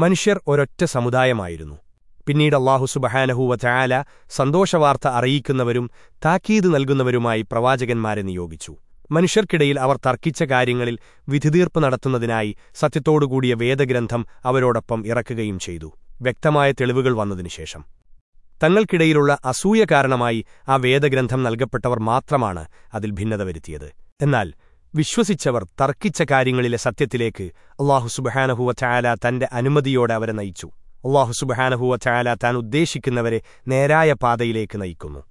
മനുഷ്യർ ഒരൊറ്റ സമുദായമായിരുന്നു. പിന്നീട് അള്ളാഹു സുബഹാനഹൂവ ചായാല സന്തോഷവാർത്ത അറിയിക്കുന്നവരും താക്കീത് നൽകുന്നവരുമായി പ്രവാചകന്മാരെ നിയോഗിച്ചു. മനുഷ്യർക്കിടയിൽ അവർ തർക്കിച്ച കാര്യങ്ങളിൽ വിധിതീർപ്പ് നടത്തുന്നതിനായി സത്യത്തോടുകൂടിയ വേദഗ്രന്ഥം അവരോടൊപ്പം ഇറക്കുകയും ചെയ്തു. വ്യക്തമായ തെളിവുകൾ വന്നതിനുശേഷം തങ്ങൾക്കിടയിലുള്ള അസൂയ കാരണമായി ആ വേദഗ്രന്ഥം നൽകപ്പെട്ടവർ മാത്രമാണ് അതിൽ ഭിന്നത വരുത്തിയത്. എന്നാൽ വിശ്വസിച്ചവർ തർക്കിച്ച കാര്യങ്ങളിലെ സത്യത്തിലേക്ക് അള്ളാഹു സുബഹാനഹുവ ചായാല തന്റെ അനുമതിയോടെ അവരെ നയിച്ചു. അള്ളാഹു സുബഹാനഹുവ ചായാല താൻ ഉദ്ദേശിക്കുന്നവരെ നേരായ പാതയിലേക്ക് നയിക്കുന്നു.